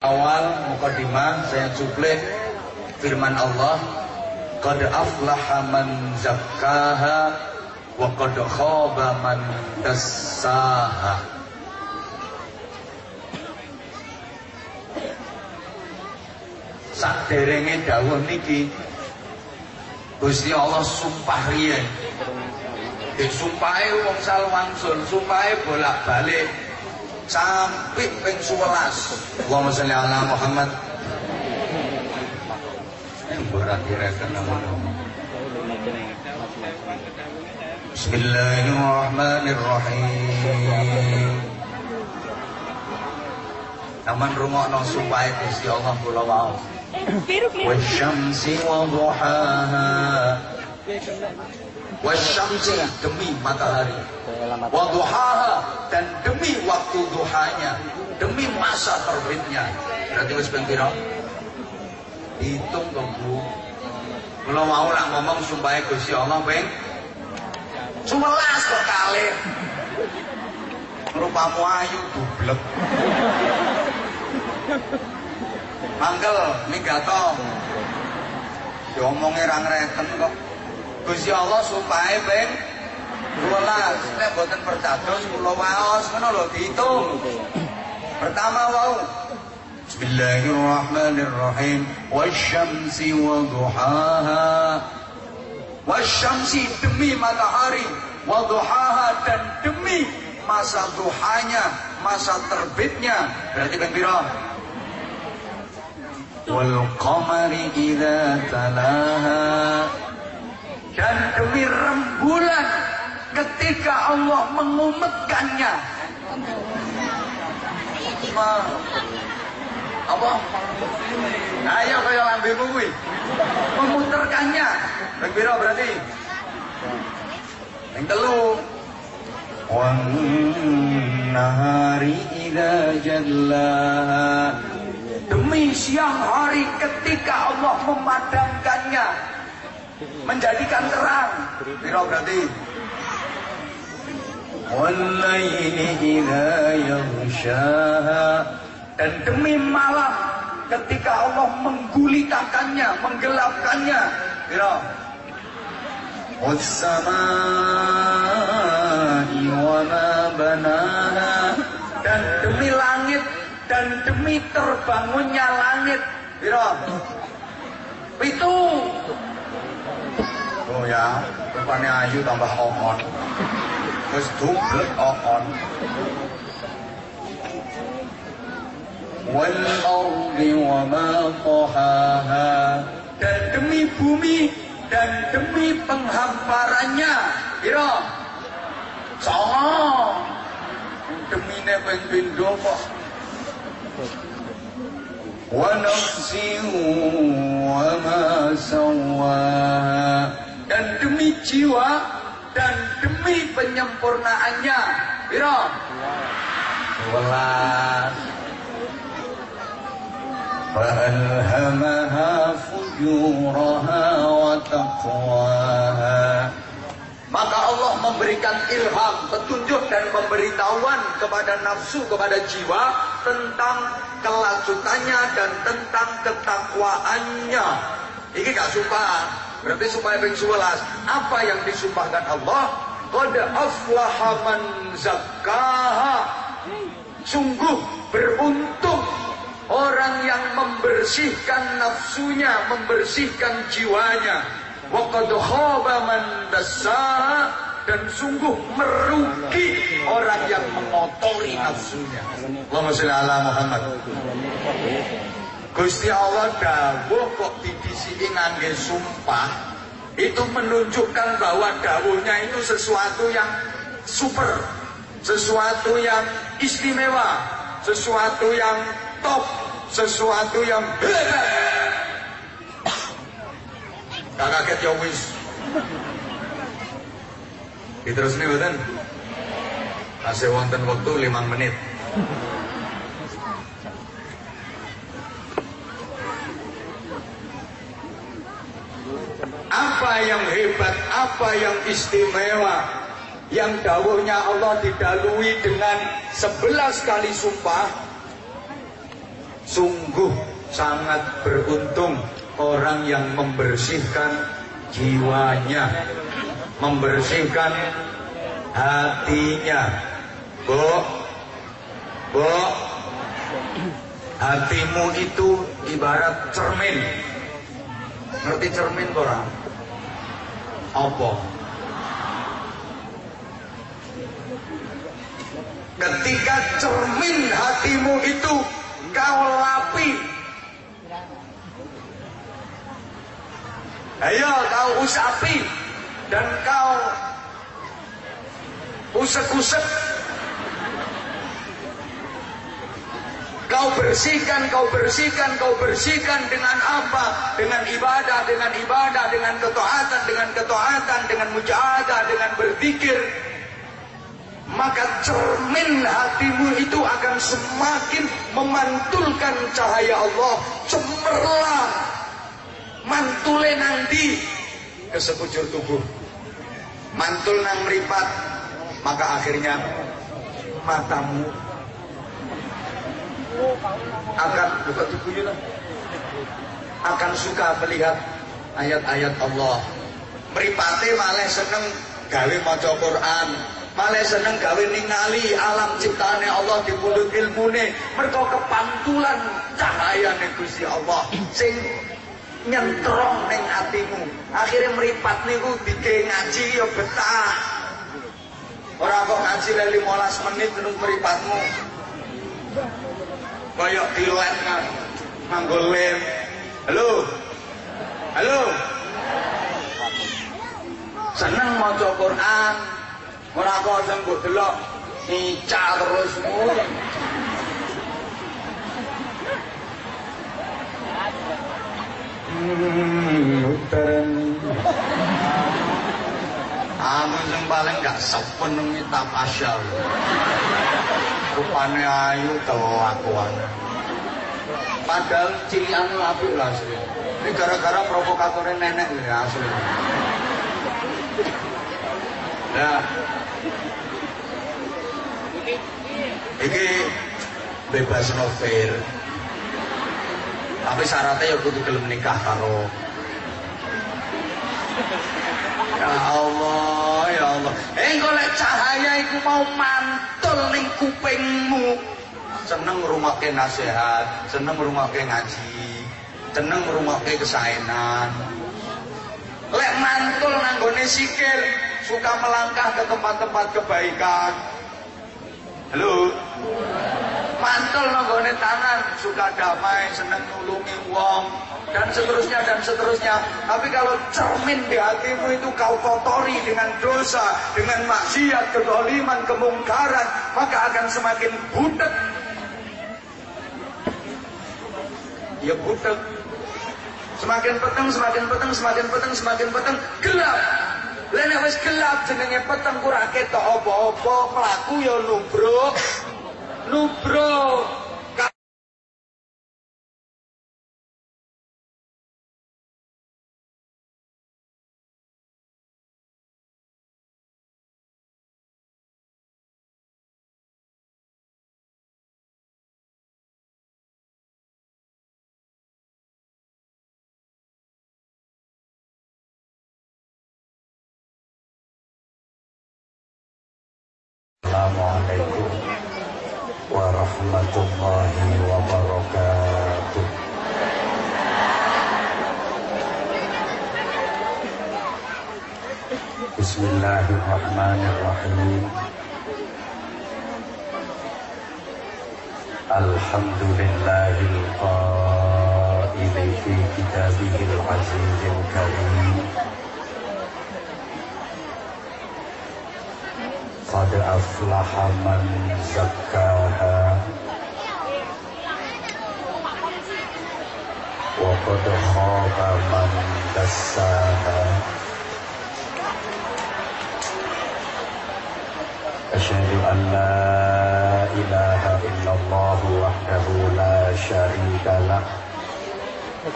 Awal mukadimah saya cuplik firman Allah Qad aflaha man zakkaha wa qad khaba man dassaha. Saderenge dawuh niki Gusti Allah sumpah riyen. Disumpahe wong salwangsul, sumpahe bolak-balik sampai ping 11 Allahumma sholli ala Muhammad. Yang berat direken Bismillahirrahmanirrahim. Taman rungokno sumpah Gusti Allah kula wau. Wasyamsi wa duhaha Wasyamsi demi matahari. Waduhaha dan demi waktu duhanya Demi masa terbitnya. Berarti wis ping pira? Hitung dong Bu. Kalau mau lah ngomong sumpah Gusti Allah ping 11 kok kali Rupamu ayu dublek. Mangkel migato. Diomongnya rang reken kok Gusti Allah sumpahe ping 12 nek boten percados kula waos. Ngono lho diitung. Pertama wau. Bismillahirrahmanirrahim. Wasyamsi wa duhaha. Wasyamsi demi matahari wa duhaha dan demi masa duhanya masa terbitnya. Berarti pira wal qamari idza talaha dan demi rembulan ketika Allah mengumetkannya. Ma, apa? Ayo kaya lambe kuwi. Memutarkannya. Ping pira berarti? Ping telu. Wan nahari idza jallaha demi siang hari ketika Allah memadamkannya menjadikan terang yaghshaha dan demi malam ketika Allah menggulitakannya, menggelapkannya. Banaha dan demi langit dan demi terbangunnya langit. Pira? Itu. Oh ya, rupanya ayu tambah ohon. Terus dublek ohon. Wal ardi wa ma tahaha dan demi bumi dan demi penghamparannya. Pira? Songo. Demine ping pindho kok. Wa nafsin wa ma sawaha dan demi jiwa dan demi penyempurnaannya. Pira? Welas. فألهمها فجورها وتقواها maka Allah memberikan ilham, petunjuk dan pemberitahuan kepada nafsu, kepada jiwa tentang kelanjutannya dan tentang ketakwaannya. Ini gak sumpah, berarti supaya ping 11. Apa yang disumpahkan Allah? Qad aflaha man zakkaha. Sungguh beruntung orang yang membersihkan nafsunya, membersihkan jiwanya. Wa qad khaba dan sungguh merugi orang yang mengotori nafsunya. Allahumma sholli ala Muhammad. Gusti Allah dawuh kok didisiki ngangge sumpah itu menunjukkan bahwa dawuhnya itu sesuatu yang super, sesuatu yang istimewa, sesuatu yang top, sesuatu yang hebat. Gak kaget ya wis. Nih betul. Masih wonten waktu 5 menit. Apa yang hebat, apa yang istimewa yang dawuhnya Allah didalui dengan sebelas kali sumpah Sungguh sangat beruntung orang yang membersihkan jiwanya, membersihkan hatinya. Bu, bu, hatimu itu ibarat cermin. Ngerti cermin orang? Apa? Ketika cermin hatimu itu kau lapi Ayo kau usapi dan kau usek-usek Kau bersihkan, kau bersihkan, kau bersihkan dengan apa? Dengan ibadah, dengan ibadah, dengan ketaatan, dengan ketaatan, dengan mujahadah, dengan berzikir. Maka cermin hatimu itu akan semakin memantulkan cahaya Allah. Cemerlang. Mantule nanti ke sekujur tubuh. Mantul nang meripat. Maka akhirnya matamu akan buka tubuhnya akan suka melihat ayat-ayat Allah. Meripate malah seneng gawe maca Quran. Malah seneng gawe ningali alam ciptane Allah di mulut ilmune. Mereka kepantulan cahaya Gusti Allah sing nyentrong ning atimu. Akhirnya meripat niku dike ngaji ya betah. Orang kok ngaji 15 menit nung meripatmu koyok dilet kan nganggo lem. Halo? Halo? Seneng maca Quran ora kok sing mbok delok ica terus mulu. Hmm, Aku yang paling gak sepenuhnya tapasya. Rupanya ayu kelakuan. Padahal cilian apik lah asli. Ini gara-gara provokatornya nenek ini asli. Nah. Ini bebas novel. Tapi syaratnya ya kudu gelem nikah karo Ya Allah, ya Allah. Eh golek cahaya iku mau mantul ning kupingmu. Seneng ngrungokke nasihat, seneng ngrungokke ngaji, seneng ngrungokke kesaenan. Lek mantul nanggone sikil, suka melangkah ke tempat-tempat kebaikan. Halo. Mantul nanggone tangan, suka damai, seneng nulungi wong, dan seterusnya dan seterusnya. Tapi kalau cermin di hatimu itu kau kotori dengan dosa, dengan maksiat, kedoliman, kemungkaran, maka akan semakin budak. Ya budak. Semakin peteng, semakin peteng, semakin peteng, semakin peteng, gelap. Lene wis gelap jenenge peteng kurang ketok apa-apa, mlaku ya nubruk. Nubruk. Assalamualaikum warahmatullahi wabarakatuh. Bismillahirrahmanirrahim. Alhamdulillahil qaili fi kitabihil azizil karim. أفلح من زكاها. وقد خاب من دساها. أشهد أن لا إله إلا الله وحده لا شريك له.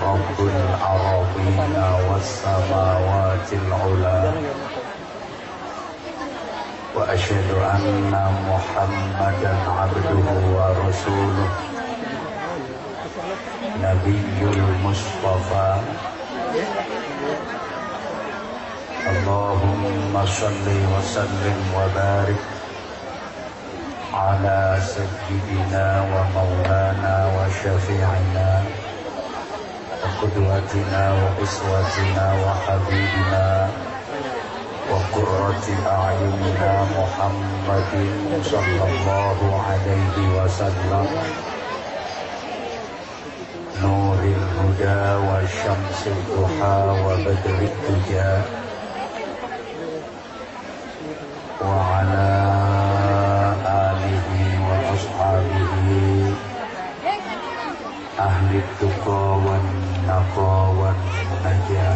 رب الأراضين والسماوات العلى وأشهد أن محمدا عبده ورسوله. نبي المصطفى. اللهم صل وسلم وبارك على سيدنا ومولانا وشفيعنا وقدوتنا وأسوتنا وحبيبنا وقرة أعيننا محمد صلى الله عليه وسلم نور الهدى والشمس الضحى وبدر الدجى وعلى آله وأصحابه أهل التقى والنقى والنجاة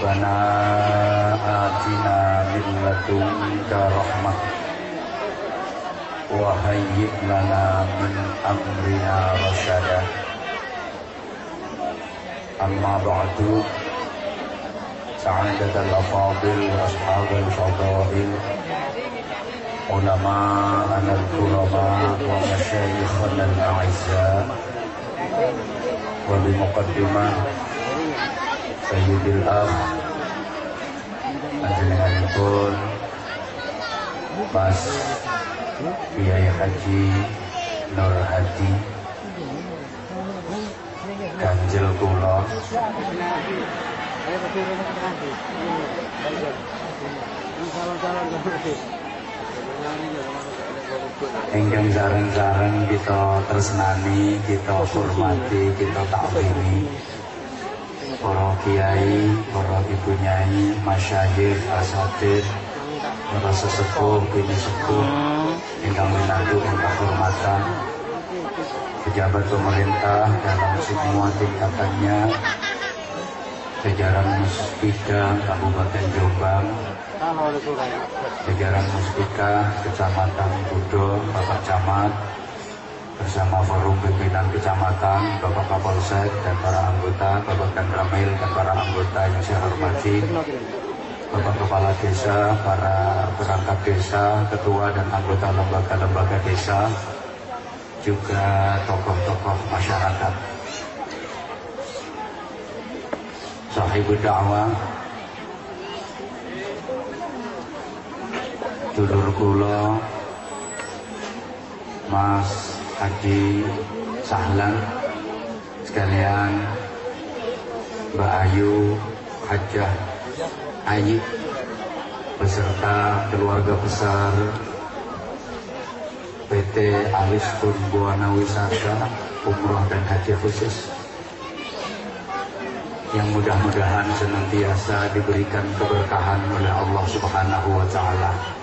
ربنا آتنا من لدنك رحمة وهيئ لنا من أمرنا رشدا أما بعد سعادة الأفاضل أصحاب الفضائل علماءنا الكرماء ومشايخنا الأعزاء وبمقدمة Sayyidil Am Panjenenganipun Mas Kiai Haji Nur Hadi Ganjil Kula. Enggang sareng-sareng kita tersenani, kita hormati, kita takbiri para kiai, para ibu nyai, masyayikh, asatid, para sesepuh, bini sepuh, ingkang menantu ingkang kehormatan, pejabat pemerintah dalam semua tingkatannya, jajaran muspika Kabupaten Jombang, jajaran muspika Kecamatan Budo, Bapak Camat, bersama forum pimpinan kecamatan, Bapak Kapolsek dan para anggota, Bapak dan Ramil dan para anggota yang saya hormati, Bapak Kepala Desa, para perangkat desa, ketua dan anggota lembaga-lembaga desa, juga tokoh-tokoh masyarakat. Sahibul dakwah, dulur kula, Mas Haji Sahlan sekalian Mbak Ayu Hajah Ayi beserta keluarga besar PT Alis Buana Wisata Umroh dan Haji khusus yang mudah-mudahan senantiasa diberikan keberkahan oleh Allah Subhanahu wa taala.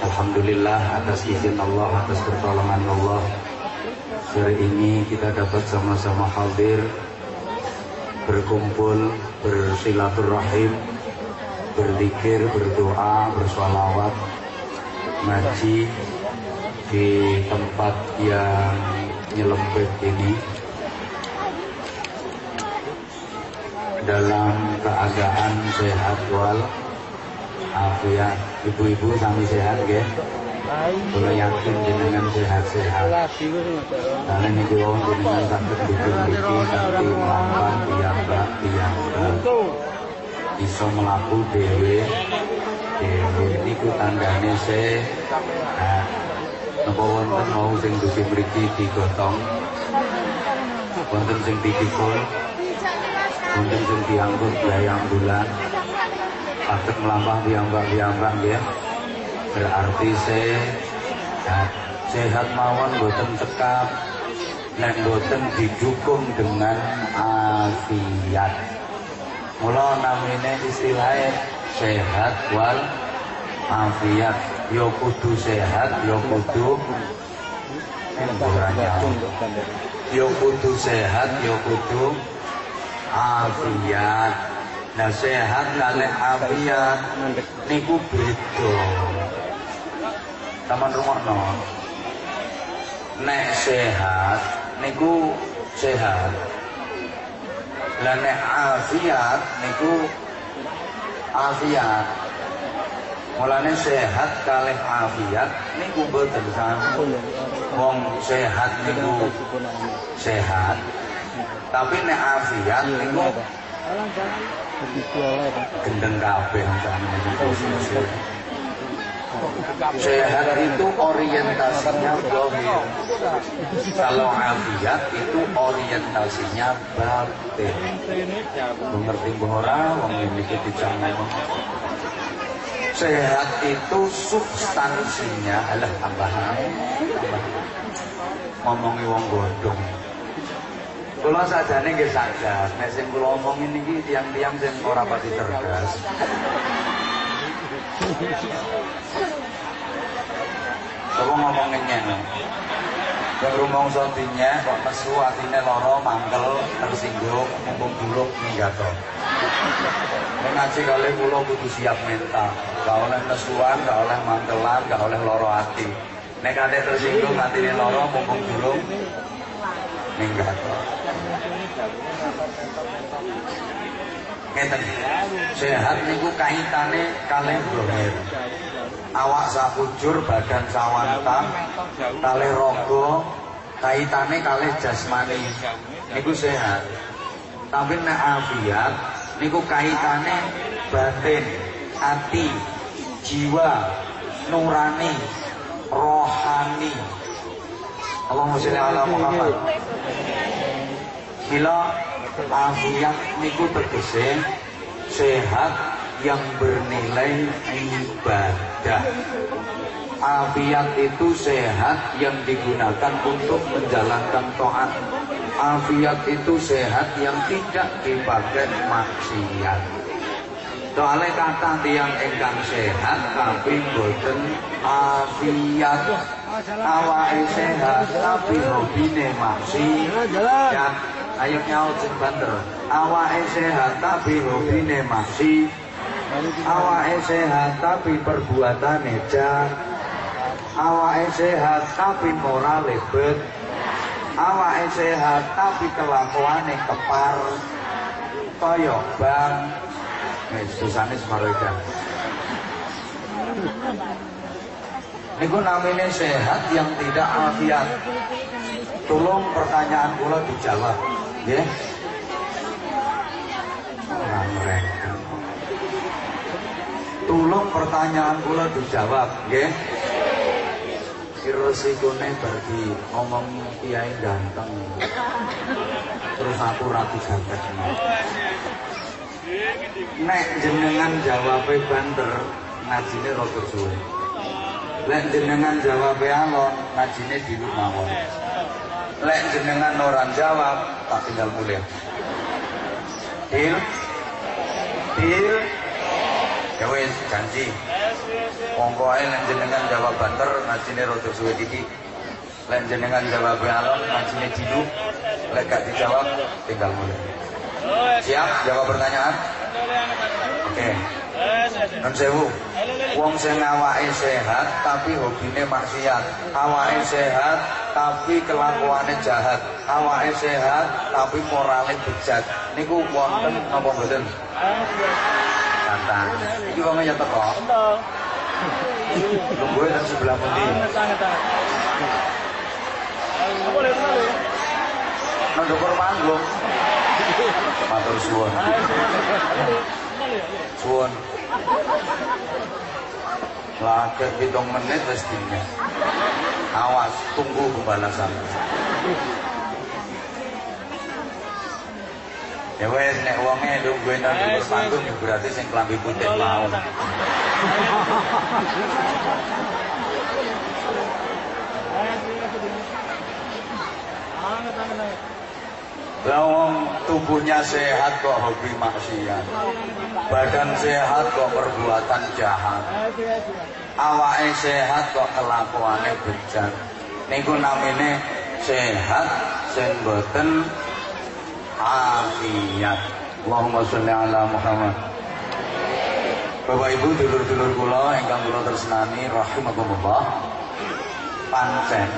Alhamdulillah atas izin Allah, atas pertolongan Allah. Sore ini kita dapat sama-sama hadir Berkumpul, bersilaturahim Berzikir, berdoa, bersolawat Ngaji di tempat yang nyelempet ini. Dalam keadaan sehat wal afiat ibu-ibu sami sehat ya Kalau yakin jenengan sehat-sehat? Karena ini wong jenengan sakit bikin bikin Nanti melawan piyambak piyambak Bisa melaku dewe. Dewe ini ku tandanya sehat Napa wonten mau sing dugi mriki digotong. Wonten sing dipikul Wonten sing diangkut bayang bulan patut melambang piyambak-piyambak ya. Berarti sehat sehat mawon boten cekap nek boten didukung dengan afiat. Mula namine istilahnya sehat wal afiat. Yo kudu sehat yo kudu Yo kudu sehat, yo kudu afiat. Nah sehat kali afiat niku beda. Taman rumah no. Nek sehat niku sehat. Lah nek afiat niku afiat. Mulane sehat kalih afiat niku boten sami. Wong sehat niku sehat. Tapi nek afiat niku gendeng kabeh Sehat itu orientasinya dohir. Kalau afiat itu orientasinya batin. Mengerti wong ini kita sehat itu substansinya. Adalah tambahan. Ngomongi wong godong Kula sajane nggih sadar, nek sing kula omongin iki tiang-tiang sing ora pati cerdas. Kok ngomongin ngene. Yang rumangsa dinyek kok nesu atine lara, mangkel, tersinggung, mumpung buluk minggato. Nek ngaji kali kula kudu siap mental. Gak oleh nesuan, gak oleh mantelan, gak oleh loro hati. Nek kate tersinggung atine loro mumpung durung minggat. Ngeten. Sehat niku kaitane kalih dohir. Awak sakujur, badan sawantang, kalih raga, kaitane kalih jasmani. Niku sehat. Tapi nek afiat niku kaitane batin, hati, jiwa, nurani, rohani. Allahumma sholli ala Muhammad. Bila afiat niku tegese sehat yang bernilai ibadah. Afiat itu sehat yang digunakan untuk menjalankan to'at. Afiat itu sehat yang tidak dipakai maksiat. Soalnya kata tiang engkang sehat tapi boten afiat. Awake sehat tapi hobine maksiat. Ayo nyaut sing banter. Awake sehat tapi hobine maksiat. Awake sehat tapi perbuatane jahat. Awake sehat tapi moral lebet. Awake sehat tapi kelakuane kepar. Kaya bang Nih, susane. Niku namanya sehat yang tidak afiat. Tolong pertanyaan kula dijawab, nggih. Mereka. Tolong pertanyaan kula dijawab, nggih. Resikone bagi ngomong kiai ganteng. Terus aku rapi ganteng. Nek jenengan jawabe banter, ngajine rada suwe. Lek jenengan jawabe alon, ngajine di mawon. Lek jenengan orang jawab, tak tinggal mulai. Deal? Deal? Ya wis janji. Ae lek jenengan jawab banter, ngajine rada suwe iki. Lek jenengan jawab alon, ngajine dilu. Lek gak dijawab, tinggal mulai. Siap jawab pertanyaan? Oke. Okay. Kan sewu. Wong sing awake sehat tapi hobine maksiat. Awake sehat tapi kelakuane jahat. Awake sehat tapi morale bejat. Niku wonten napa mboten? Santai. Iki wong ya teko. Lungguhe nang sebelah pundi? Nang dhuwur manggung. Matur suwun. Suwun. Lagi hitung menit wis dine. Awas, tunggu kebalasan. Ya wes nek wonge nungguin nang dhuwur panggung ya berarti sing klambi putih mau. Lawang tubuhnya sehat kok hobi maksiat. Badan sehat kok perbuatan jahat. Awake sehat kok kelakuannya bejat. niku namine sehat sing boten afiat Allahumma sholli ala Muhammad Bapak Ibu dulur-dulur kula ingkang kula tresnani rahimakumullah pancen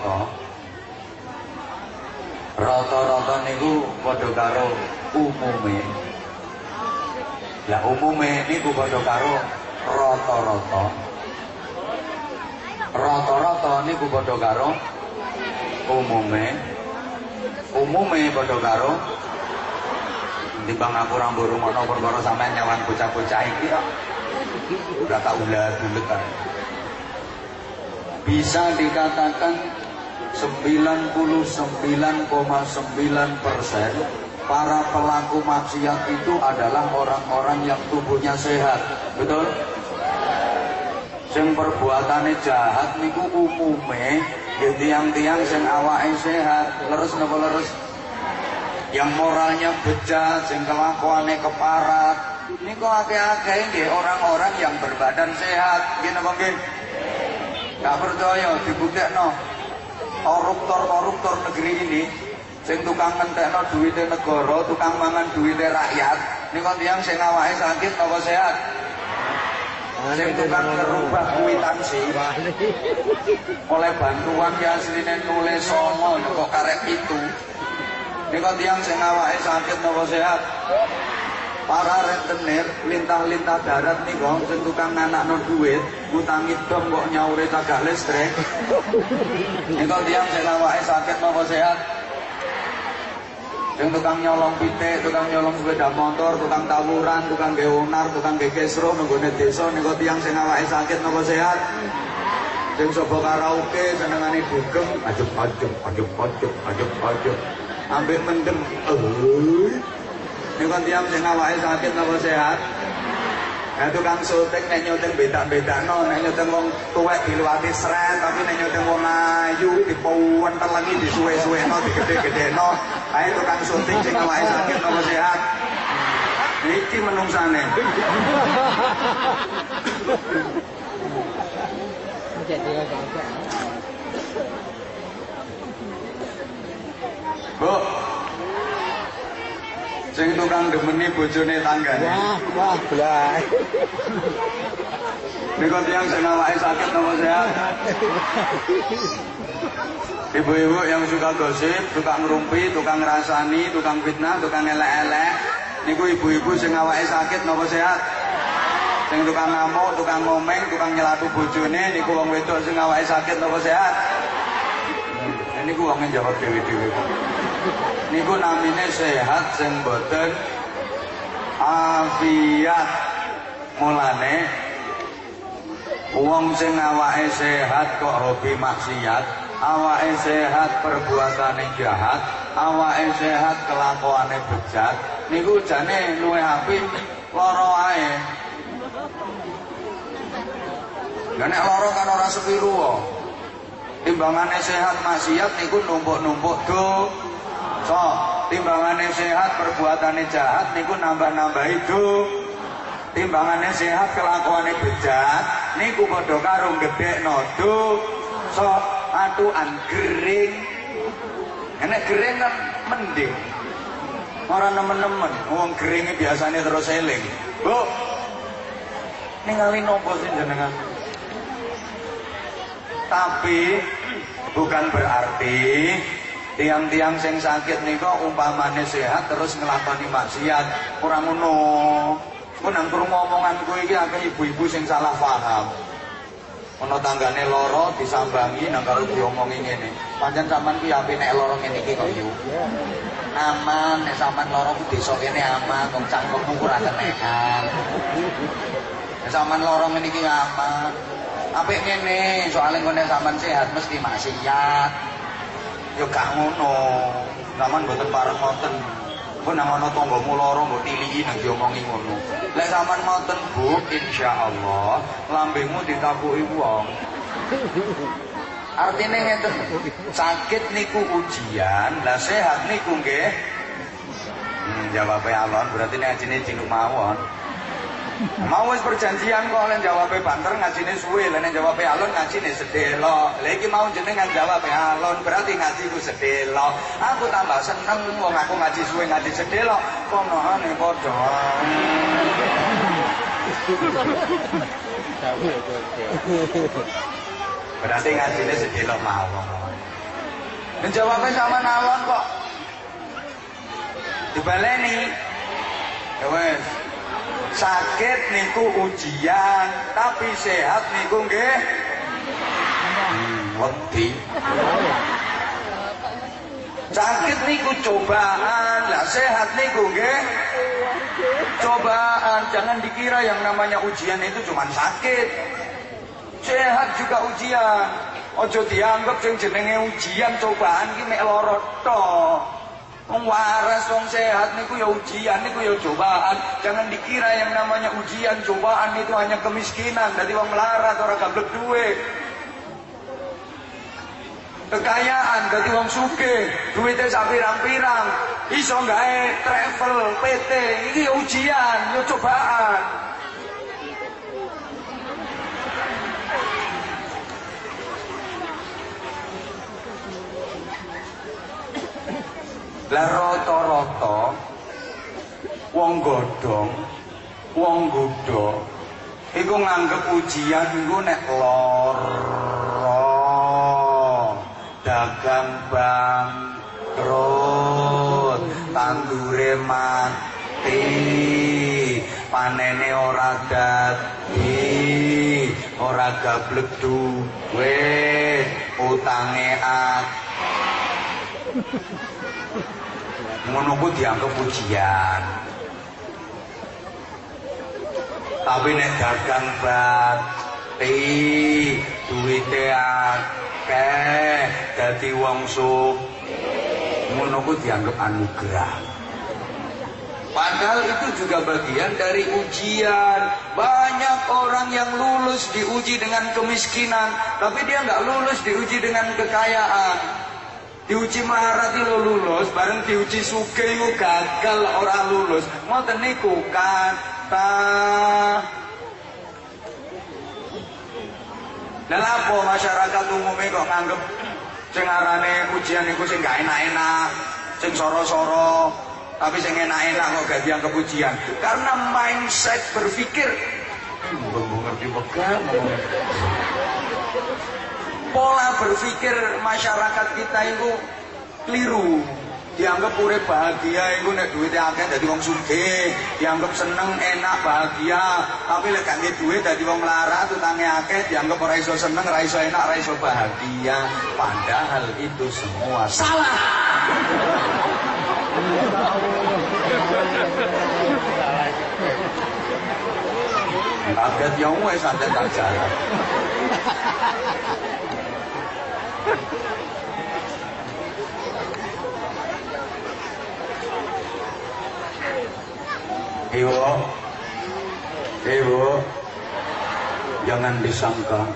rata-rata. Rata-rata niku padha karo umume. Lah umume niku padha karo rata-rata. Rata-rata niku padha karo umume. Umume padha karo timbang aku ra mburu-mono perkara sampean nyawan bocah-bocah iki kok ora tak ulah-ulet bisa dikatakan 99,9 persen para pelaku maksiat itu adalah orang-orang yang tubuhnya sehat. Betul? sing perbuatannya jahat niku umume ya tiang-tiang sing awake sehat leres napa leres? Yang moralnya bejat sing kelakuannya keparat niku akeh-akeh nggih orang-orang yang berbadan sehat. Nggih napa nggih? Gak percaya dibuktekno koruptor-koruptor negeri ini sing tukang ngentekno duwite negara, tukang mangan duwite rakyat, niku tiyang sing awake sakit apa sehat? Sing tukang ngerubah kuitansi oleh bantuan yang asline nulis songo kok karek itu. Niku tiyang sing awake sakit apa sehat? Para rentenir lintah-lintah darat nih kok sing tukang no duit ngutangi dom kok nyaure cagak listrik. Niku tiang sing awake sakit napa sehat. Sing tukang nyolong pitik, tukang nyolong sepeda motor, tukang tawuran, tukang geonar, tukang gekesro nunggone desa niku tiang sing awake sakit napa sehat. Sing sapa karaoke senengane dugem. Ajup ajup ajup ambek mendem. Eh Niku tiang sing awake sakit napa sehat? Nah tukang syuting nek nyuting beda-bedakno, nek nyuting wong tuwek diluwati sret, tapi nek nyuting wong ayu dipuwentel lagi disuwe-suweno, digede-gedeno. Ae tukang syuting sing awake sakit napa sehat? Iki menungsane. Bu, Sing tukang demeni bojone tanggane. Wah, wah, blay. Niku tiyang sing awake sakit napa sehat? Ibu-ibu yang suka gosip, tukang ngerumpi, tukang ngrasani, tukang fitnah, tukang elek-elek. Niku ibu-ibu sing awake sakit napa sehat? Sing tukang ngamuk, tukang ngomeng, tukang nyelatu bojone niku wong wedok sing awake sakit napa sehat? Ini ku wong jawab dewi-dewi niku namine sehat sing boten afiat mulane wong sing awake sehat kok hobi maksiat awake sehat perbuatane jahat awake sehat kelakuane bejat niku jane luwih apik lara ae. Lah nek lara kan ora sepiru wae. Timbangane sehat maksiat niku numpuk-numpuk do so timbangannya sehat perbuatannya jahat niku nambah-nambah itu timbangannya sehat kelakuannya bejat niku padha karo gede nodo so atuan gering. Enek gering kan mending. Orang nemen-nemen. Wong geringnya biasanya terus eling. Bu ningali nopo sih jenengan? Tapi bukan berarti tiang-tiang sing sakit nika umpamane sehat terus ngelakoni maksiat. Ora ngono. Ku nang omonganku iki akeh ibu-ibu sing salah paham. Ana tanggane loro disambangi nang karo diomongi ngene. Pancen sampean ki ape nek loro ngene iki kok yo aman nek sampean loro ku desa kene aman wong cangkemmu ora kenekan nek sampean loro ngene iki aman. Apik ngene soalnya ngene sampean sehat mesti maksiat Ya gak ngono. Zaman mboten pareng ngoten. Pun nang ana tanggamu lara mbok tiliki nang diomongi ngono. Lek sampean ngoten, Bu, insyaallah lambemu ditapuki wong. Artinya ngeten, sakit niku ujian, lah sehat niku nggih. Hmm, jawabnya alon berarti ini ajine ciluk mawon. Mau wis perjanjian kok len jawabe banter ngajine suwe, len jawabe alon ngajine sedelo. Lah iki mau jenengan jawabe alon berarti ngaji ku sedelo. Aku tambah seneng wong aku ngaji suwe ngaji sedelo. Konoane padha. Berarti ngajine sedelo mawon. Menjawabnya sama alon kok. Dibaleni. Ya wes. Sakit niku ujian, tapi sehat niku nggih wedi. Sakit niku cobaan, lah sehat niku nggih cobaan. Jangan dikira yang namanya ujian itu cuma sakit. Sehat juga ujian. Ojo dianggap sing jenenge ujian cobaan ki mek lara tok. Wong waras, wong sehat niku ya ujian, niku ya cobaan. Jangan dikira yang namanya ujian, cobaan itu hanya kemiskinan. Dari wong melarat, orang gablek duit. Kekayaan, dari wong suke, duitnya sak pirang-pirang. Iso gawe travel, PT, ini ya ujian, ya cobaan. Lah rata-rata wong godhong, wong godho iku nganggep ujian iku nek lara, dagang bangkrut, tandure mati, panene ora dadi, ora gablek duwe, utange akeh ku dianggap pujian. Tapi nek dagang bati duwite akeh dadi wong ngono ku dianggap anugerah. Padahal itu juga bagian dari ujian. Banyak orang yang lulus diuji dengan kemiskinan, tapi dia nggak lulus diuji dengan kekayaan diuji maharati lo lulus bareng diuji suge iku gagal ora lulus ngoten niku kata Lah apa masyarakat umumnya kok nganggep sing arane ujian niku sing gak enak-enak, sing soro-soro, tapi sing enak-enak kok gak dianggap ujian. Karena mindset berpikir ngerti pegang pola berpikir masyarakat kita itu keliru. Dianggap urip bahagia itu nek duitnya akeh dadi wong sugih. Dianggap seneng enak bahagia. Tapi lek gak duit dadi wong melarat utange akeh dianggap ora iso seneng ora iso enak ora iso bahagia. Padahal itu semua salah. Kaget yang wes santai tak jalan Ibu, ibu, jangan disangka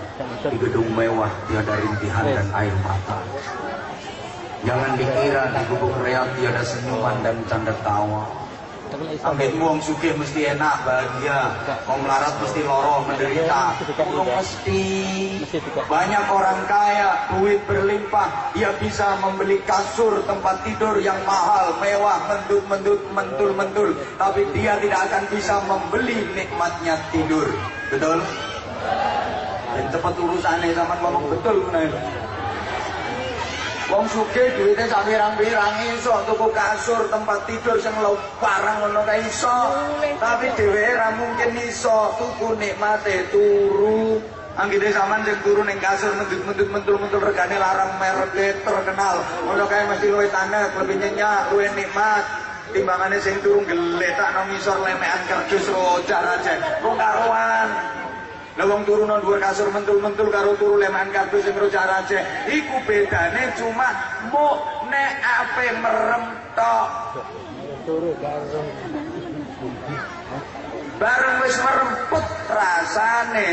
di gedung mewah tiada rintihan dan air mata. Jangan dikira di gubuk reak tiada senyuman dan canda tawa. Ambil wong suki mesti enak, bahagia. Wong melarat mesti loro, menderita. Wong mesti. Banyak orang kaya, duit berlimpah. Dia bisa membeli kasur, tempat tidur yang mahal, mewah, mendut, mendut, mentul, mentul. Tapi dia tidak akan bisa membeli nikmatnya tidur. Betul? Dan cepat urusannya sama ngomong betul. Nah, Wong sugih duwite sak pirang-pirang iso tuku kasur tempat tidur sing parang ngono kae iso. Tapi dheweke ra mungkin iso tuku nikmate turu. Anggite sampean sing turu ning kasur mendut-mendut mentul-mentul regane larang merek terkenal. Ngono kae mesti luwih tanek, lebih nyenyak, luwih nikmat. Timbangane sing turu geletak nang ngisor lemekan kerdus rojar aja. Kok karuan. Lah wong turu nang dhuwur kasur mentul-mentul karo turu leman kartu sing rojar aja. Iku bedane cuma mu nek ape merem tok. Turu bareng. Bareng wis meremput rasane.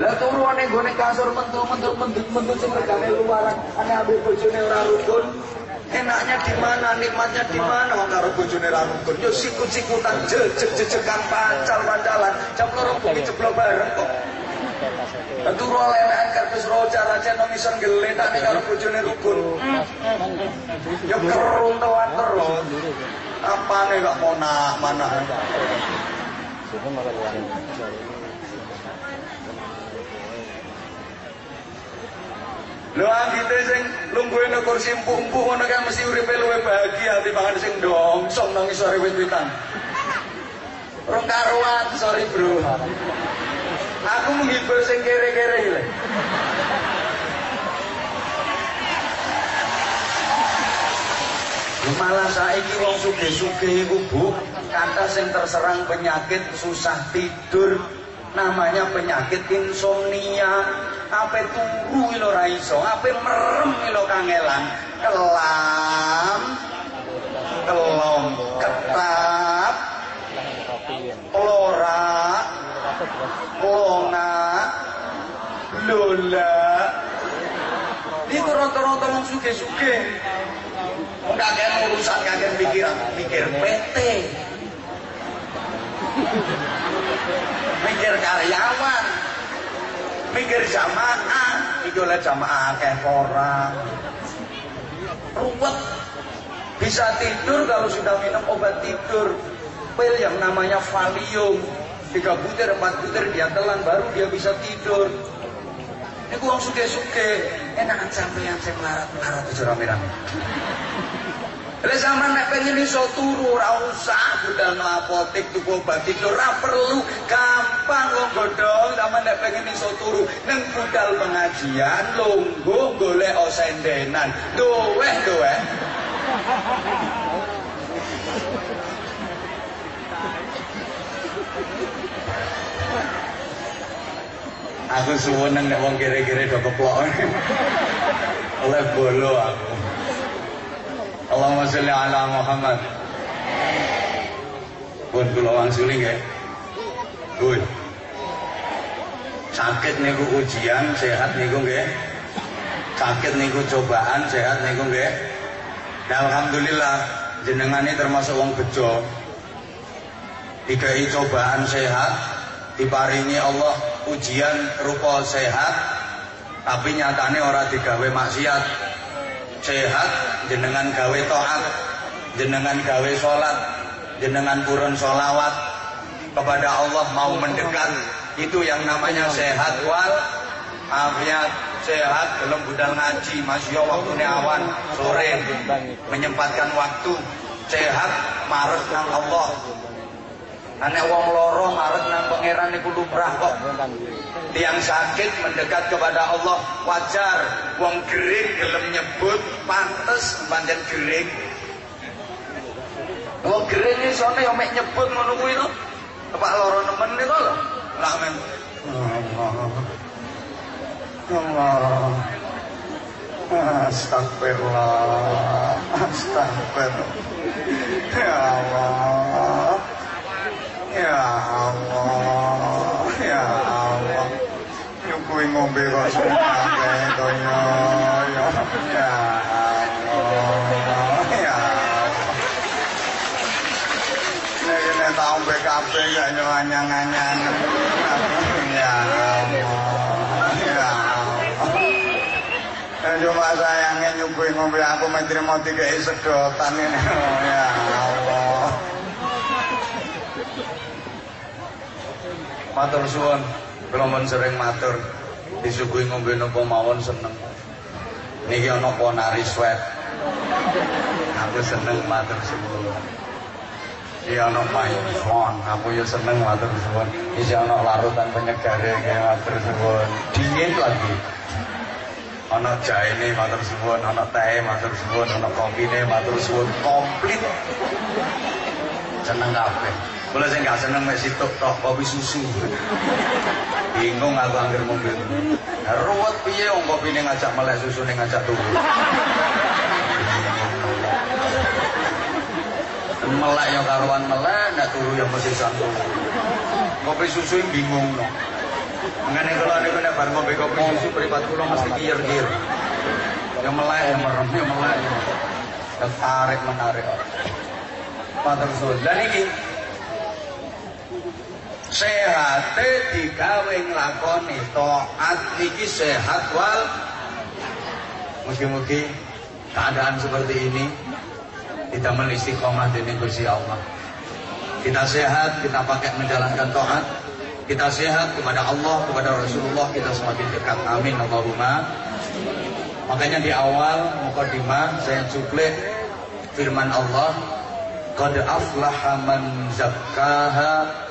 Lah turu ane gone kasur mentul-mentul mentul-mentul sing regane luaran, ane ambek bojone ora rukun. Enaknya di mana nikmatnya di mana wong karo bojone ra rukun yo sikut-sikutan jejeg jejegan pacal pancalan jam loro bengi jeblok bareng kok Turu lelehan karpes roja aja nang ison geletane karo bojone rukun. Ya keruntuhan terus. Apane kok monah mana? Lho anggite sing lungguhe nang kursi empuk-empuk ngono kan mesti uripe luwe bahagia timbangan sing dongsong nang isore wit-witan. Rong karuan, sorry bro. Aku menghibur sing kere-kere iki. Malah saiki wong sugih-sugih iku Bu, kata sing terserang penyakit susah tidur, namanya penyakit insomnia. Ape turu ilo ra iso ape merem ilo kangelan. Kelam kelom ketap lora lona lola. Itu rata-rata wong suge-suge enggak kayak urusan kaget mikir mikir PT mikir karyawan. Mikir jamaah lah jamaah kayak orang. Ruwet. Bisa tidur kalau sudah minum obat tidur. Pil yang namanya Valium. Tiga butir empat butir dia telan baru dia bisa tidur. Ini uang suke-suke enakan sampean saya melarat-melarat itu rame-rame Lek sampean nek pengen iso turu ora usah. Budal apotek tuku obat tidur ora perlu. Gampang wong godhong sampean nek pengen iso turu nang budal pengajian lungguh golek osendenan. Duweh duweh. Aku suwun nek wong kere-kere do keplok. Oleh bolo aku. Allahumma sholli ala Muhammad. Pun kula wangsuli nggih. Pun. Sakit niku ujian, sehat niku nggih. Sakit niku cobaan, sehat niku nggih. Nah, alhamdulillah jenengane termasuk wong bejo. Dikai cobaan sehat, diparingi Allah ujian rupa sehat, tapi nyatane ora digawe maksiat. Sehat jenengan gawe taat, jenengan gawe salat, jenengan purun solawat kepada Allah mau mendekat itu yang namanya sehat. Wal afiat sehat dalam budal ngaji masya waktunya awan sore. Menyempatkan waktu sehat marah nang Allah. Anak wong loro marah nang pangeran niku lumrah kok. Tiang sakit mendekat kepada Allah wajar. Wong gering gelem nyebut pantes pancen gering. Wong gering isone yo mek nyebut ngono kuwi to. Pak loro nemen niku lho. Lah men. Astagfirullah. Astagfirullah. Ya Allah. Ya Allah. Ngombe kok sampe donya. Ya Ya. Nek nek tak ombe kabeh ya nyanyang-anyang. Ya. Ya. Eh cuma sayangnya nyukui ngombe aku menteri mau tiga sedotan ini. Ya Allah. Matur suwun, mun sering matur disuguhi ngombe napa mawon seneng. Niki ana ponari swet. Aku seneng matur suwun. Iki ana phone, aku ya seneng matur suwun. Iki ana larutan penyegare kaya matur suwun. Dingin lagi. Ana jaene matur suwun, ana teh matur suwun, ana kopine matur suwun komplit. Seneng kabeh. Kula sing gak seneng mek situk tok kopi susu. Bingung aku anggere mobil. Ruwet piye wong kopine ngajak melek susune ngajak turu. melek ya karuan melek, nek turu ya mesti santu. Kopi susu yang bingung no. Mengenai kalau ada kena bar kopi susu peripat kula mesti kiyer-kiyer. Ya melek ya merem ya melek. Ketarik menarik. Matur suwun. Lah niki sehate digawe nglakoni taat niki sehat wal mugi-mugi keadaan seperti ini kita menistiqomah dengan Gusti Allah. Kita sehat, kita pakai menjalankan taat, kita sehat kepada Allah, kepada Rasulullah, kita semakin dekat. Amin Allahumma. Makanya di awal mukadimah saya cuplik firman Allah, "Qad aflaha man zakkaha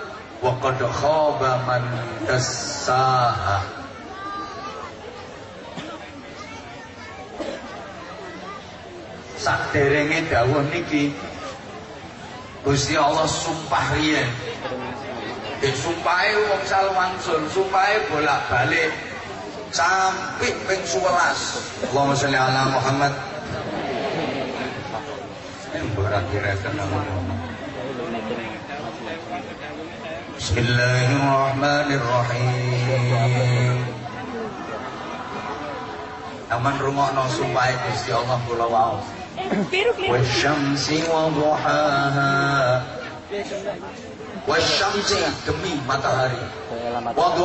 wa qad khaba man dassaha." Saderenge dawuh niki Gusti Allah sumpah riyen. Dik sumpahe wong salwangsul, sumpahe bolak-balik sampai ping 11. Allahumma sholli ala Muhammad. Yang berat kira-kira Bismillahirrahmanirrahim. Aman rungokno sumpahe Gusti Allah kula wau. Wasyamsi wa duhaha demi matahari. Wa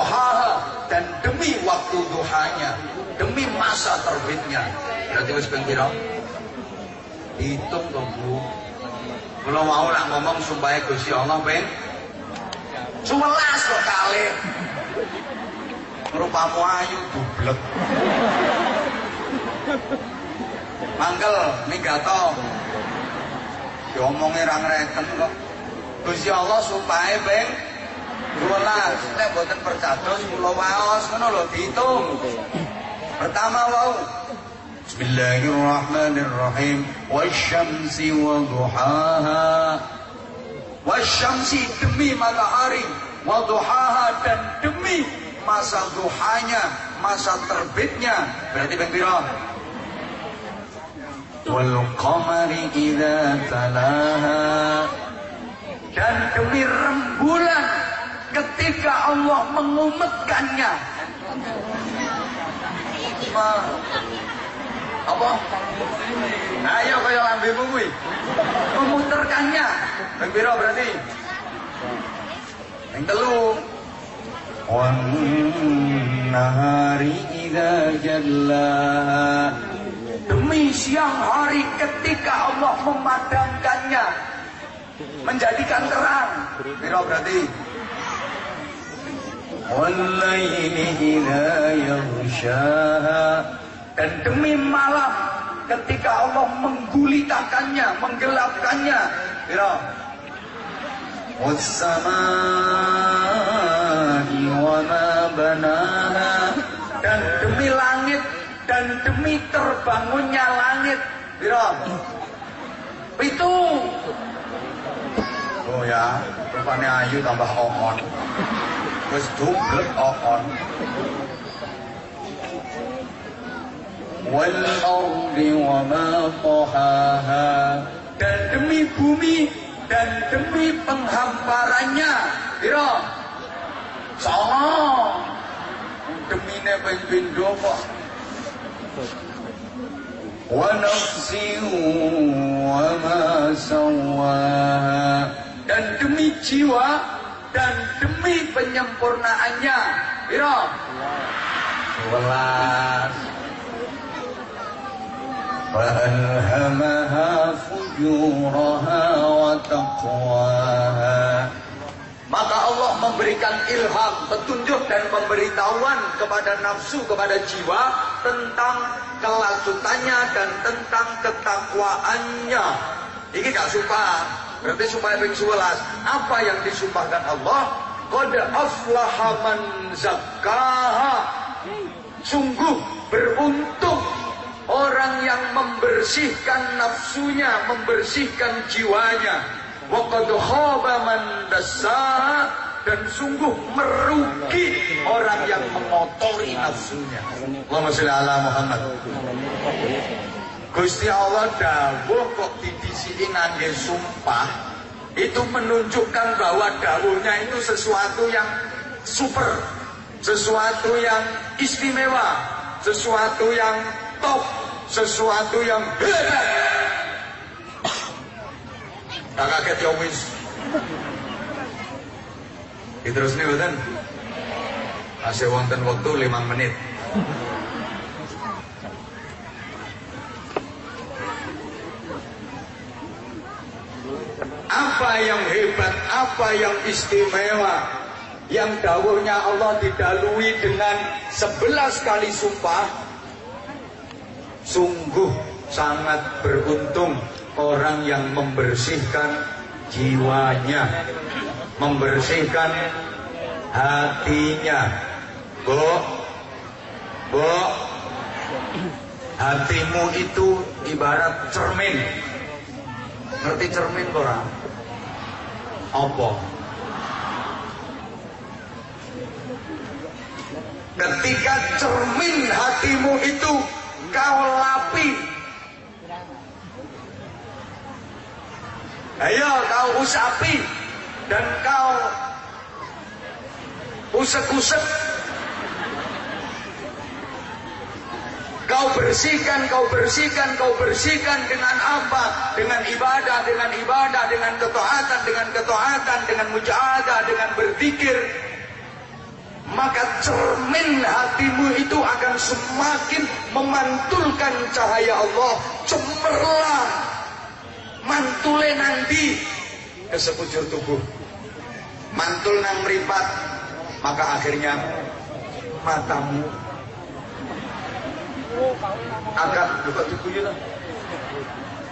dan demi waktu duhanya Demi masa terbitnya. Berarti wis ping Hitung to Bu mau nak ngomong supaya Gusti Allah ping 11 kok kali Rupamu ayu dublek Mangkel minggato. Diomongi ra ngreken kok. Gusti Allah supaya ping 12 nek boten percados kula waos ngono lho diitung. Pertama wau. Bismillahirrahmanirrahim. Wasyamsi wa duhaha wasyamsi demi matahari waduhaha dan demi masa duhanya masa terbitnya. Berarti bengkira wal qamari idza talaha. Dan demi rembulan ketika Allah mengumetkannya apa? Ayo kaya lambe kuwi. Memutarkannya. Ping pira berarti? Ping telu. Wan nahari idza jallaha demi siang hari ketika Allah memadamkannya menjadikan terang Biro berarti dan demi malam ketika Allah menggulitakannya menggelapkannya Biro dan demi langit dan demi terbangunnya langit Biro itu. Oh ya rupanya ayu tambah okon terus dublek okon wal ardi wa ma tahaha dan demi bumi dan demi penghamparannya Biro Songo demi nepeng pindo kok ونفس وما سواها dan demi jiwa dan demi penyempurnaannya Biro Welas فألهمها فجورها وتقواها maka Allah memberikan ilham, petunjuk dan pemberitahuan kepada nafsu, kepada jiwa tentang kelasutannya dan tentang ketakwaannya. Ini gak sumpah, berarti sumpah yang 11. Apa yang disumpahkan Allah? Qad aflaha man zakkaha. Sungguh beruntung orang yang membersihkan nafsunya, membersihkan jiwanya Waqad khaba man dan sungguh merugi orang yang mengotori nafsunya. Allahumma sholli ala Muhammad. Gusti Allah dawuh kok didisiki ngangge sumpah itu menunjukkan bahwa dawuhnya itu sesuatu yang super, sesuatu yang istimewa, sesuatu yang top, sesuatu yang hebat tak kaget ya wis nih betul masih wonten waktu 5 menit. Apa yang hebat, apa yang istimewa yang dawuhnya Allah didalui dengan sebelas kali sumpah sungguh sangat beruntung orang yang membersihkan jiwanya membersihkan hatinya. Bu Bu hatimu itu ibarat cermin. Ngerti cermin orang apa? Ketika cermin hatimu itu kau lapi ayo kau usapi dan kau usek-usek Kau bersihkan, kau bersihkan, kau bersihkan dengan apa? Dengan ibadah, dengan ibadah, dengan ketaatan, dengan ketaatan, dengan mujahadah, dengan berzikir. Maka cermin hatimu itu akan semakin memantulkan cahaya Allah. Cemerlang. Mantule nanti ke sekujur tubuh. Mantul nang meripat. Maka akhirnya matamu akan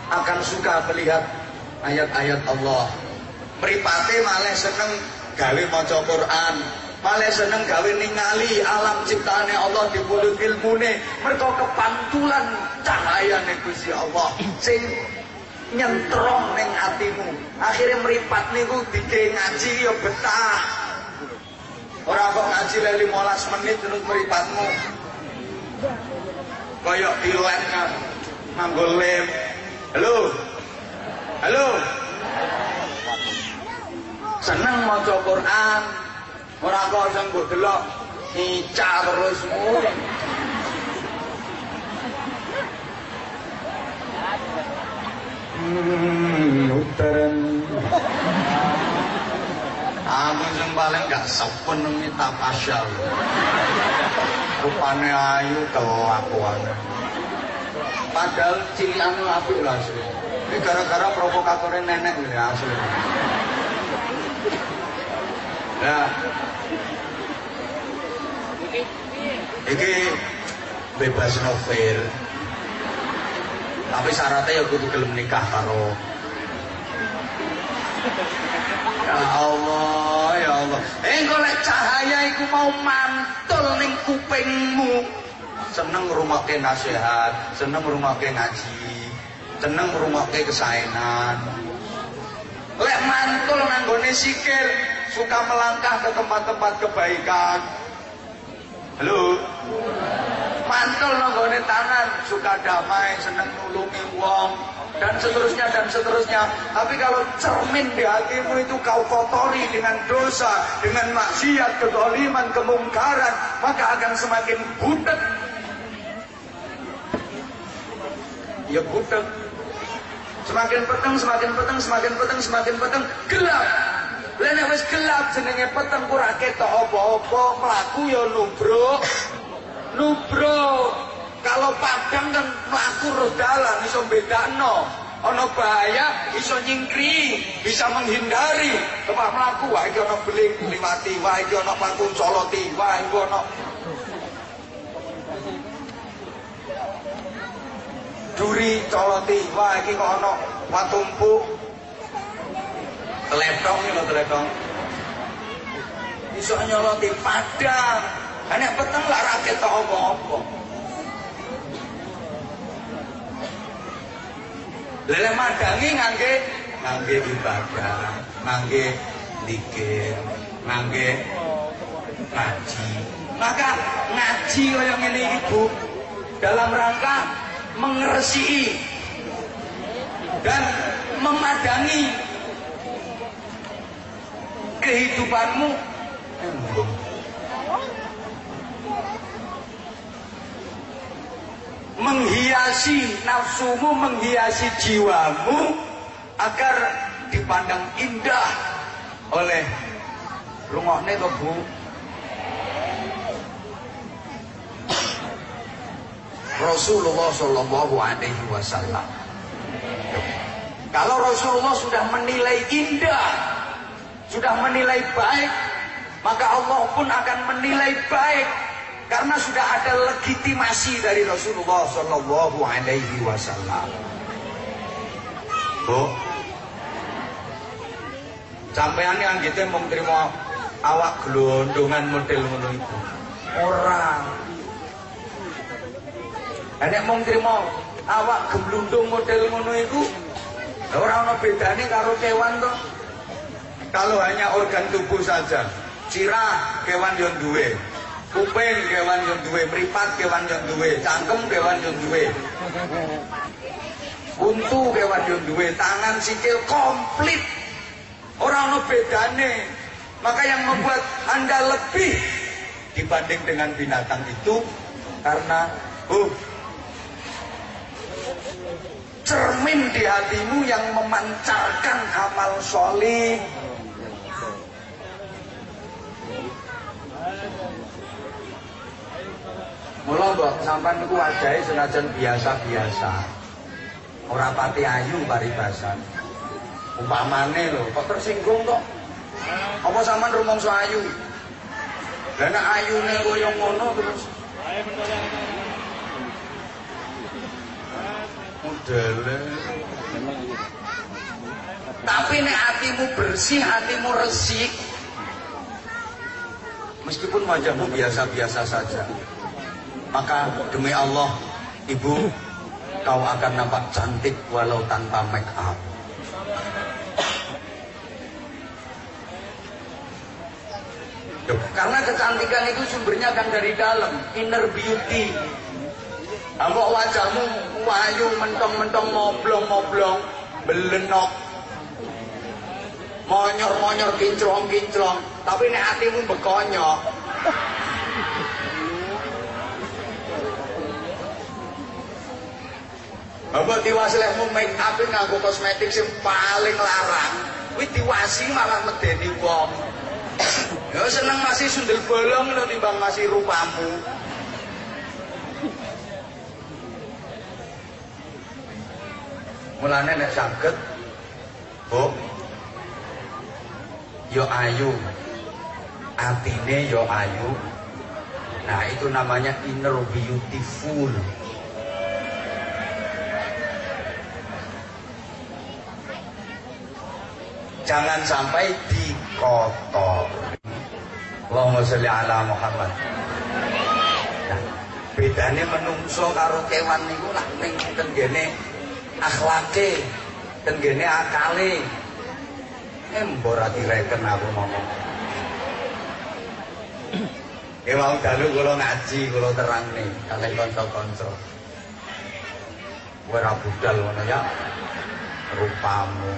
akan suka melihat ayat-ayat Allah. Meripate malah seneng gawe maca Quran, malah seneng gawe ningali alam ciptaane Allah di mulut ilmune, mereka kepantulan cahayane Gusti Allah. Sing nyentrong ning. Akhirnya meripat niku dike ngaji ya betah. Ora kok ngaji le 15 menit terus koyok dilem nganggo lem. Halo? Halo? Seneng maca Quran ora kok sing mbok delok ica terus mulu Hmm, Aku yang paling gak sepen minta pasyal. Rupane ayu kelakuan. Padahal cilian apik lah asli. Ini gara-gara provokatornya nenek ini asli. Ya. Iki bebas novel. Tapi syaratnya ya kudu gelem nikah karo Ya Allah, ya Allah. Eh golek cahaya iku mau mantul ning kupingmu. Seneng ngrungokke nasihat, seneng ngrungokke ngaji, seneng ngrungokke kesaenan. Lek mantul nanggone sikil, suka melangkah ke tempat-tempat kebaikan. Halo. Mantul nanggone tangan, suka damai, seneng nulungi wong, dan seterusnya dan seterusnya. Tapi kalau cermin di hatimu itu kau kotori dengan dosa, dengan maksiat, kedoliman, kemungkaran, maka akan semakin budak. Ya budak. Semakin peteng, semakin peteng, semakin peteng, semakin peteng, gelap. Lene wis gelap jenenge peteng ora ketok apa-apa, mlaku ya nubruk. Nubruk. Kalau padang kan mlaku roh dalan iso bedakno. Ana bahaya iso nyingkri, bisa menghindari. Tempat mlaku wae iki ana beling liwati, wae iki ana patung coloti, wae iki ana duri coloti, wae iki kok ana watumpu. Teletong lho teletong. Iso nyoloti padang. Nek peteng lah rakyat tak apa-apa. Lele madangi ngangge ngangge ibadah, ngangge dikir, ngangge ngaji. Maka ngaji yang ini ibu dalam rangka mengersi dan memadangi kehidupanmu menghiasi nafsumu, menghiasi jiwamu agar dipandang indah oleh rungokne kok Bu Rasulullah Shallallahu Alaihi Wasallam. Kalau Rasulullah sudah menilai indah, sudah menilai baik, maka Allah pun akan menilai baik karena sudah ada legitimasi dari Rasulullah Shallallahu Alaihi Wasallam. Bu, sampean yang gitu mau terima awak gelondongan model ngono itu. Orang. Nek mau terima awak gemblundung model ngono itu, orang ono bedane karo kewan tuh. Kalau hanya organ tubuh saja, cirah kewan yang duwe, kuping kewan yang duwe, meripat kewan yang duwe, cangkem kewan yang duwe. Untu kewan yang duwe, tangan sikil komplit. Orang ono bedane. Maka yang membuat Anda lebih dibanding dengan binatang itu karena uh, cermin di hatimu yang memancarkan amal solih Mula mbok sampean niku wajahe senajan biasa-biasa. Ora pati ayu paribasan. Umpamane lho, kok tersinggung kok. Apa sampean rumangsa ayu? Lah nek ayune koyo ngono terus modele tapi nek hatimu bersih, hatimu resik meskipun wajahmu biasa-biasa saja maka demi Allah ibu kau akan nampak cantik walau tanpa make up. Karena kecantikan itu sumbernya kan dari dalam inner beauty. Ambok wajahmu wayu mentong-mentong moblong-moblong belenok monyor-monyor kinclong-kinclong tapi nek hatimu bekonyok Apa diwasilihmu make up nganggo kosmetik sing paling larang, kuwi diwasi malah medeni wong. Ya seneng masih sundel bolong lho timbang masih rupamu. Mulane nek saged Bu yo ayu. Atine yo ayu. Nah, itu namanya inner beautiful. jangan sampai dikotor. Allahumma sholli ala Muhammad. Nah, bedane menungso karo kewan niku lah ning tenggene akhlake, tenggene akale. Embor ati reken aku ngomong. Mau dalu kula ngaji, kula terang nih kalih kanca-kanca. Ora budal ngono ya. Rupamu.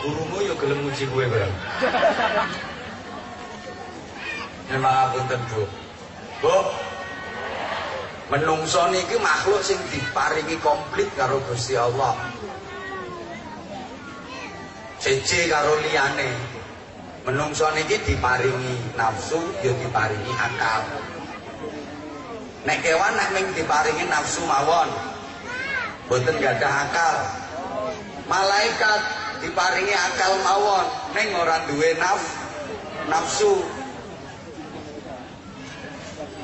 gurumu ya gelem muji gue barang. Memang aku Bu. Bu. Menungso niki makhluk sing diparingi komplit karo Gusti Allah. Cece karo liyane. Menungso niki diparingi nafsu, ya diparingi akal. Nek kewan nek ming diparingi nafsu mawon. Boten gadah akal. Malaikat diparingi akal mawon ning ora duwe naf nafsu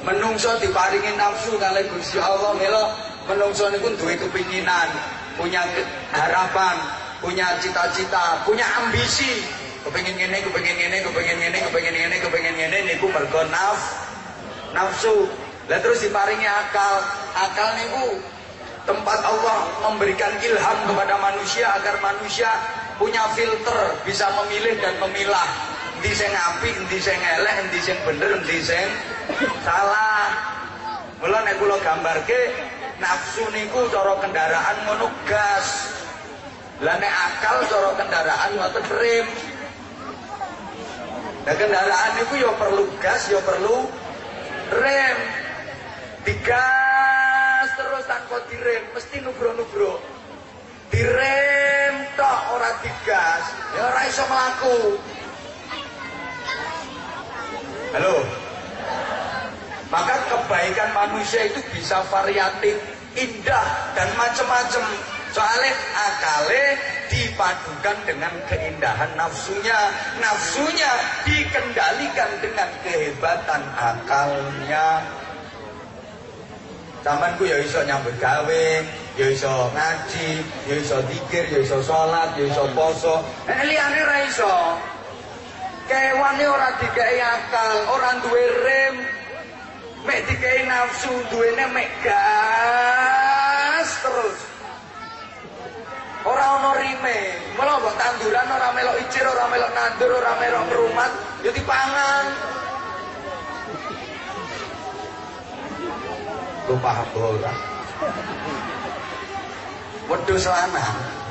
menungso diparingi nafsu kali Gusti Allah melo menungso niku duwe kepinginan punya harapan punya cita-cita punya ambisi. Kepengin ngene kepengin ngene kepengin ngene kepengin ngene kepengin ngene niku mergo naf nafsu. Lah terus diparingi akal. Akal niku tempat Allah memberikan ilham kepada manusia agar manusia punya filter, bisa memilih dan memilah. Endi sing apik, endi sing elek, endi sing bener, endi sing salah. Mula nek kula gambarke nafsu niku cara kendaraan ngono gas. Lah nek akal cara kendaraan ngoten rem. Nah kendaraan itu ya perlu gas, ya perlu rem. Tiga tanpa direm mesti nubro-nubro direm tok ora digas ya ora iso mlaku halo maka kebaikan manusia itu bisa variatif indah dan macam-macam soalnya akale dipadukan dengan keindahan nafsunya nafsunya dikendalikan dengan kehebatan akalnya Tamanku ya iso nyambut gawe, ya iso ngaji, ya iso dikir, ya iso sholat, ya iso poso. Nek liyane ra iso. Kewane ora dikei akal, ora duwe rem. Mek dikei nafsu, duwene mek gas terus. Ora ono rime. Mula mbok tanduran ora melok icir, ora melok nandur, ora melok ngrumat, ya dipangan. Lu paham ora? Wedhus lanang.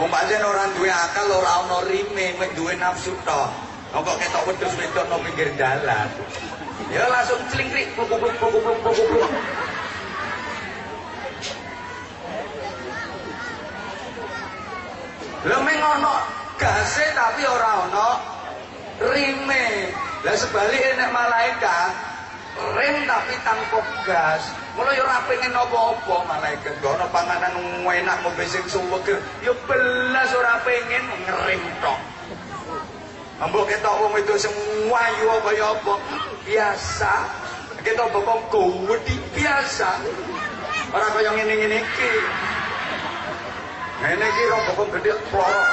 Wong pancen ora duwe akal ora ana rime, mek duwe nafsu tok. Kok ketok wedhus wedok nang pinggir dalan. Ya langsung celingkrik kukupluk kukupluk kukupluk. Lha meng ana gase tapi ora ana rime. Lah sebaliknya nek malaikat rem tapi tanpa gas. Mulai yo ora pengen apa-apa malaikat gak ono panganan enak ngombe sing suweger yo belas ora pengen ngerem tok. Ambo ketok wong itu semua yo kaya apa? Biasa. Kita bokong gowedi biasa. Ora kaya ngene-ngene iki. Ngene iki rong bokong gede plorok.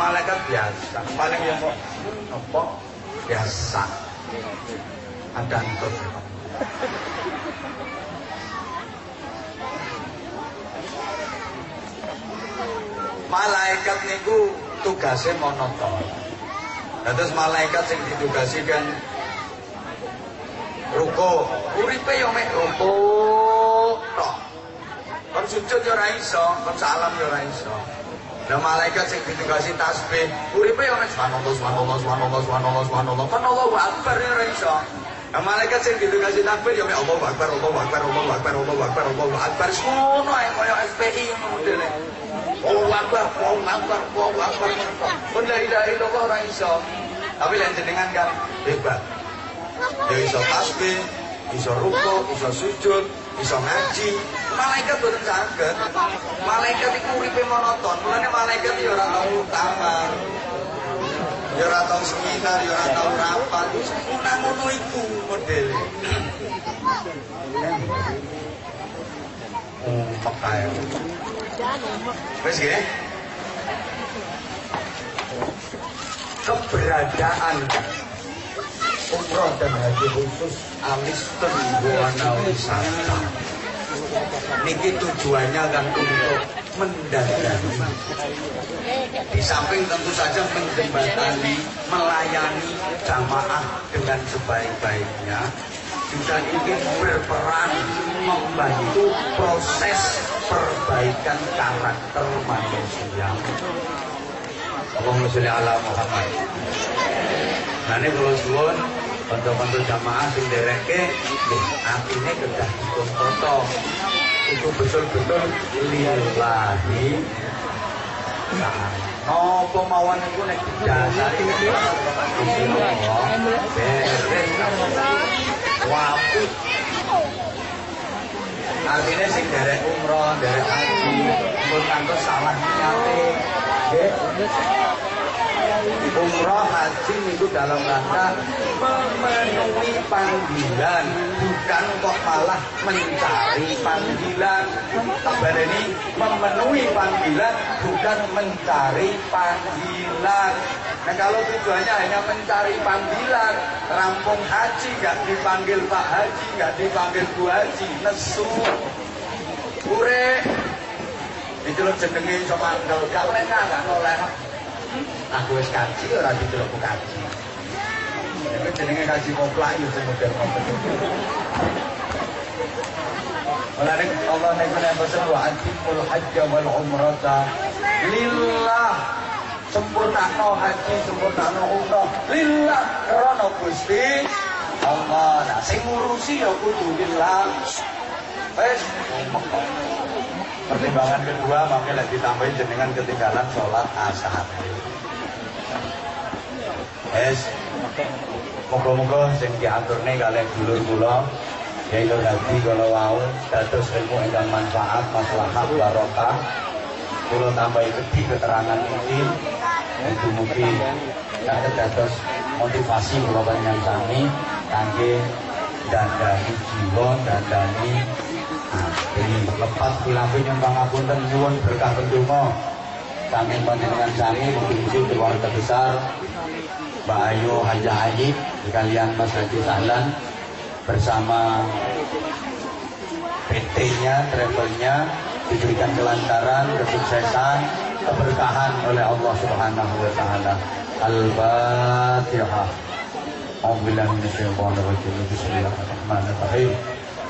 Malaikat biasa. Paling kok apa? Biasa ada engkau malaikat niku tugasnya monoton terus malaikat yang ditugasi kan ruko. Uripe yo mek? Ruko tok. Kon sujud yo ora iso kon salam yo ora iso. Nah malaikat sing ditugasi tasbih, uripe yo nek subhanallah subhanallah subhanallah subhanallah subhanallah. Kan Allahu akbar ora iso. Nah, malaikat sing ditugasi takbir ya Allah Akbar, Allah Akbar, Allah Akbar, Allah Akbar, Allah Akbar. Ngono ae koyo SPI ngono modele. Allah Akbar, Allah Akbar, Allah Akbar. Pun la ilaha illallah ora iso. Tapi lain jenengan kan hebat. Ya iso tasbih, iso ruko, iso sujud, iso ngaji. Malaikat boten saged. Malaikat iku uripe monoton. Mulane malaikat ya ora tau ya ora tau seminar, ya ora tau rapat. Wis ngono iku modele. Pakai. Wis nggih. Keberadaan umroh dan haji khusus alis buana wisata. Niki tujuannya kan untuk mendadani di samping tentu saja menjembatani melayani jamaah dengan sebaik-baiknya juga ingin berperan membantu proses perbaikan karakter manusia. Allahumma sholli ala Muhammad. Nah ini kalau Bantu-bantu jamaah sing dereke atine kedah toto itu betul-betul lillahi Nopo mawon iku nek didasari beres wapus Artinya sing derek umroh, derek haji, pun kantos salah. Nggih umroh haji itu dalam rangka memenuhi panggilan. Bukan kok malah mencari panggilan. Kabar ini memenuhi panggilan bukan mencari panggilan. Nah kalau tujuannya hanya mencari panggilan rampung haji nggak dipanggil Pak Haji nggak dipanggil Bu Haji nesu. Ure itu lo jenenge sama kalau gak nggak oleh aku wis kaji. Ora didelok kaji. Ini jenenge kaji koplak ya sing model ngoten. Mulane Allah nek kena pesen wa atimul hajja wal umrata. Lillah. Sempurnakno haji sempurnakno umrah. Lillah. Karena Gusti Allah. Nah sing ngurusi ya kudu lillah. Wes, Pertimbangan kedua mungkin lagi ditambahin jenengan ketinggalan sholat asar. Es, moga-moga sing diaturne kalian dulur kula yaitu nanti kalau mau status ilmu ingkang manfaat maslahat barokah. Kula tambahi kedhi keterangan ini itu mungkin kata dados motivasi kula panjenengan sami dan dandani jiwa dandani ini lepas khilafin yang pangapunten nyuwun berkah pendonga. Kami panjenengan sami mugi keluarga besar Mbak Ayu Haja Haji sekalian Mas Haji Sahlan bersama PT-nya, travelnya diberikan kelancaran, kesuksesan, keberkahan oleh Allah Subhanahu wa taala. Al-Fatihah. A'udzubillahi minasyaitonir rajim. Bismillahirrahmanirrahim.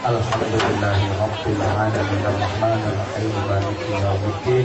Alhamdulillahi rabbil alamin arrahmanir rahim maliki yaumiddin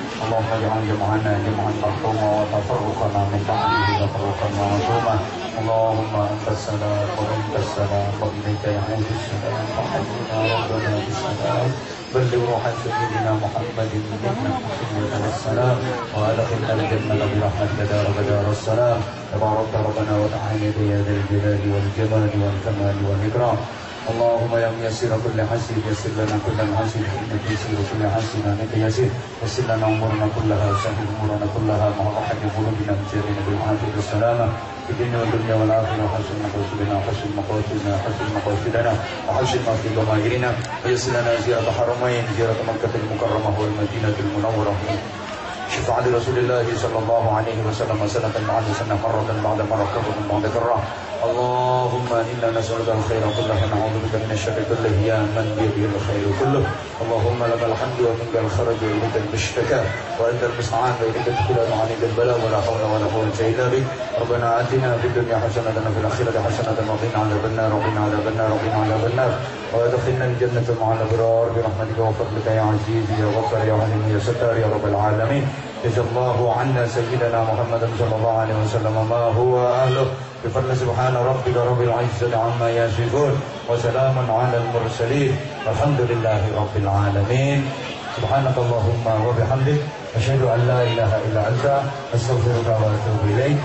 اللهم اجعل جمعنا جمعا مرحوما وتفرقنا من بعده تفرقا معصوما اللهم أنت السلام ومنك السلام وإليك يعود السلام. وحينا ربنا بالسلام. بلغ روح سيدنا محمد منا سيدنا السلام. وادخلنا الجنه برحمتك دار بدار السلام. تبارك ربنا وتعالى يا ذا الجلال والجمال والكمال والإكرام. اللهم يا ميسر كل حسن يسر لنا كل حسن إنك يسير كل حسن إنك يسير يسر لنا أمورنا كلها وسهل أمورنا كلها مع راحة قلوبنا من جرين بالعافيه والسلامة. في الدنيا والدنيا والآخرة وحسن مقاصدنا وحسن مقاصدنا وحسن مقاصدنا وحسن في ضمائرنا. ويسر لنا زيارة حرمين زيارة مكة المكرمة والمدينه المنورة. شفاعة رسول الله صلى الله عليه وسلم سنة بعد سنة مرة بعد مرة كرة بعد كرة اللهم إنا نسألك الخير كله ونعوذ بك من الشر كله. يا من بيده الخير كله. اللهم لك الحمد ومنك الخرج وإليك المشتكى. وأنت المستعان وإليك التكلان وعليك البلاء ولا حول ولا قوة إلا بك ربنا آتنا في الدنيا حسنة وفي الآخرة حسنة وقنا عذاب النار وقنا عذاب النار وقنا عذاب النار. وأدخلنا الجنة مع الأبرار برحمتك وفضلك يا عزيز يا غفر يا عليم يا ستار يا رب العالمين. جزا الله عنا سيدنا محمد صلى الله عليه وسلم. ما هو أهله؟ بفضل سبحان ربك رب العزة عما يصفون وسلام على المرسلين والحمد لله رب العالمين. سبحانك اللهم وبحمدك أشهد أن لا إله إلا أنت أستغفرك وأتوب إليك.